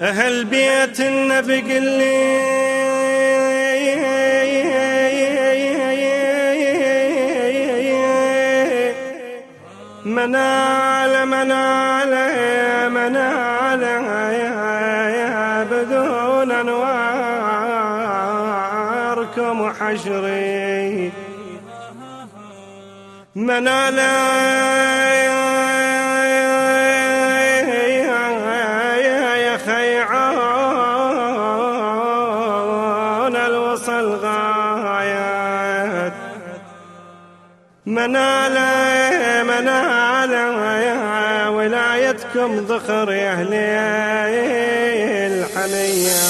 أهل بيت النبي قل لي منال منال منال بدون أنواركم وحشري منال الوصل غايات منال منال يا ولايتكم ذخر يا أهل الحنية.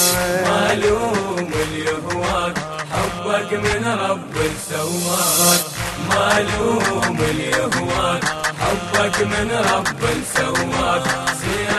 معلوم اليهواك حبك من رب سواك معلوم اليهواك حبك من رب سواك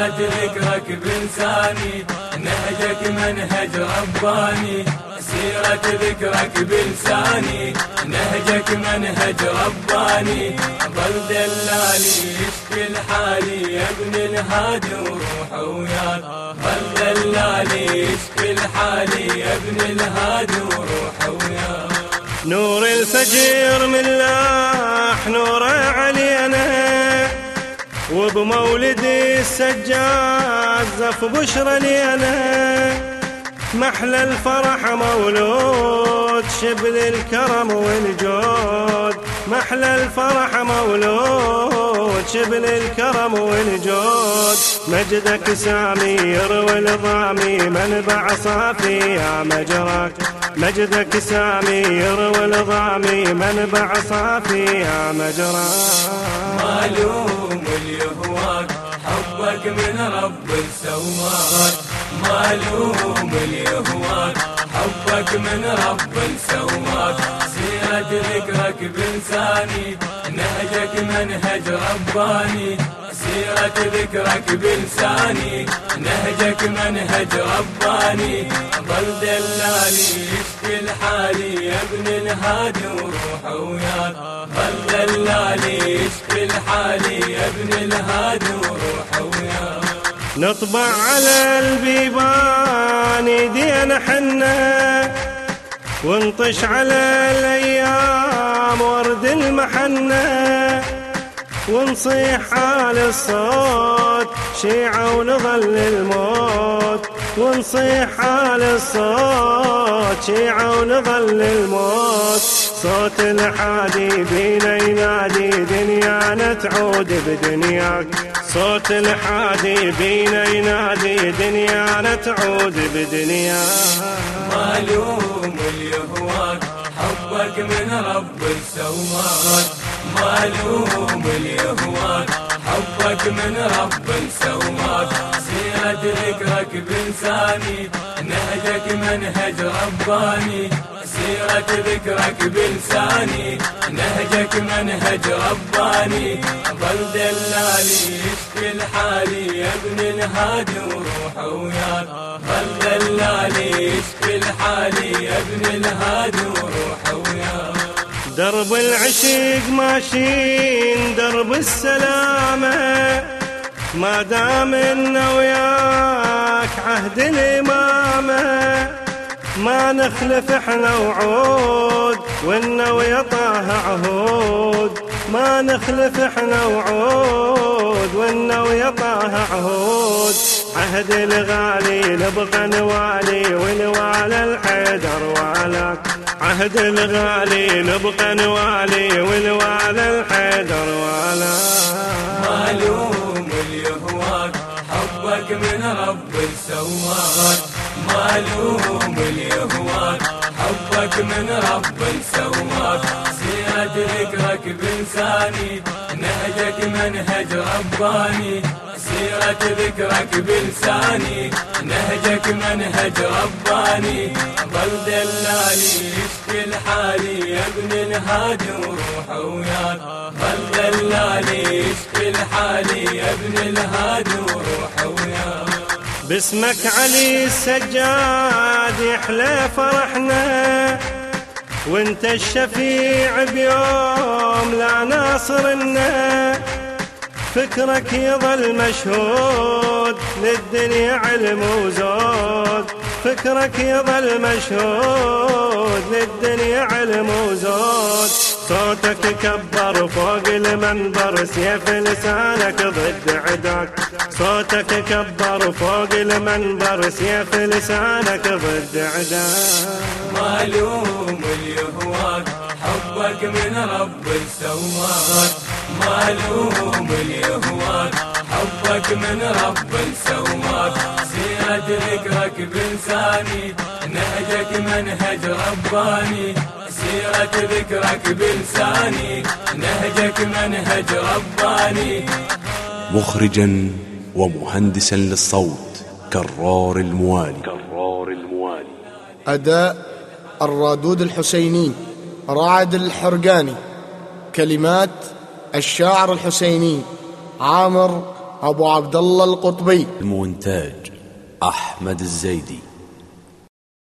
سيرة ذكرك بلساني نهجك منهج رباني سيرة ذكرك بلساني نهجك منهج رباني. ظل دلالي يشكي الحالي يا ابن الهادي وروح وياك. ظل دلالي يشكي الحالي يا ابن الهادي وروح وياك. نور الفجر من لاح نور علينا. وبمولدي السجاد زف بشرى لينا محلى الفرح مولود شبل الكرم والجود. محلى الفرح مولود شبل الكرم والجود. مجدك سامير والضامي منبع صافي يا مجراك مجدك سامير والضامي منبع صافي يا مجراك معلوم اليهواك حبك من رب سواك معلوم اليهواك حبك من رب سواك ذكرك بلساني نهجك منهج رباني سيرة ذكرك بلساني نهجك منهج رباني. ظل دلالي يشكي الحالي يا ابن الهادي وروح وياك. ظل دلالي يشكي الحالي يا ابن الهادي وروح وياك. نطبع على البيبان يدينا حنا ونطش على الأيام ورد المحنة ونصيح على الصوت شيعة ونظل الموت. ونصيح على الصوت شيعة ونظل الموت. صوت الحادي بينا ينادي دنيانا تعود بدنياك صوت الحادي بينا ينادي دنيانا تعود بدنياك معلوم اليهواك حبك من رب سواك معلوم اليهواك حبك من رب سواك سيرة ذكرك بلساني نهجك منهج رباني. سيرة ذكرك بلساني نهجك منهج رباني. ظل دلالي يشكي الحالي. يا ابن الهادي وروح وياك ظل دلالي يشكي الحالي. يا ابن الهادي وروح وياك درب العشق ماشيين درب السلامة. ما دام إنا وياك عهد الإمامة. ما نخلف إحنا وعود وإنا ويا طه عهود. ما نخلف إحنا وعود وإنا ويا طه عهود. عهد الغالي نبقى نوالي ونوالى الحيدر والاك عهد الغالي نبقى نوالي ونوالى الحيدر والاك معلوم اليهواك حبك من رب سواك. معلوم اليهواك حبك من رب سواك. سيرة ذكرك بلساني نهجك منهج رباني سيرة ذكرك بلساني نهجك منهج رباني. ظل دلالي يشكي الحالي يا ابن الهادي وروح وياك ظل دلالي يشكي الحالي يا ابن الهادي وروح وياك باسمك علي السجاد يحلى فرحنا. وانت الشفيع بيوم لا ناصرنا فكرك يظل مشهود للدنيا علم وزود. فكرك يظل مشهود للدنيا علم وزود. صوتك كبر فوق المنبر سيف لسانك ضد عداك. صوتك كبر فوق المنبر سيف لسانك ضد عداك. معلوم اليهواك حبك من رب سواك. معلوم اليهواك حبك من رب سواك. سيرة ذكرك بلساني نهجك منهج رباني. سيرة ذكرك بلساني نهجك منهج رباني. مخرجا ومهندسا للصوت كرار الموالي. كرار الموالي. أداء الرادود الحسيني رعد الحرقاني. كلمات الشاعر الحسيني عامر أبو عبد الله القطبي. المونتاج أحمد الزيدي.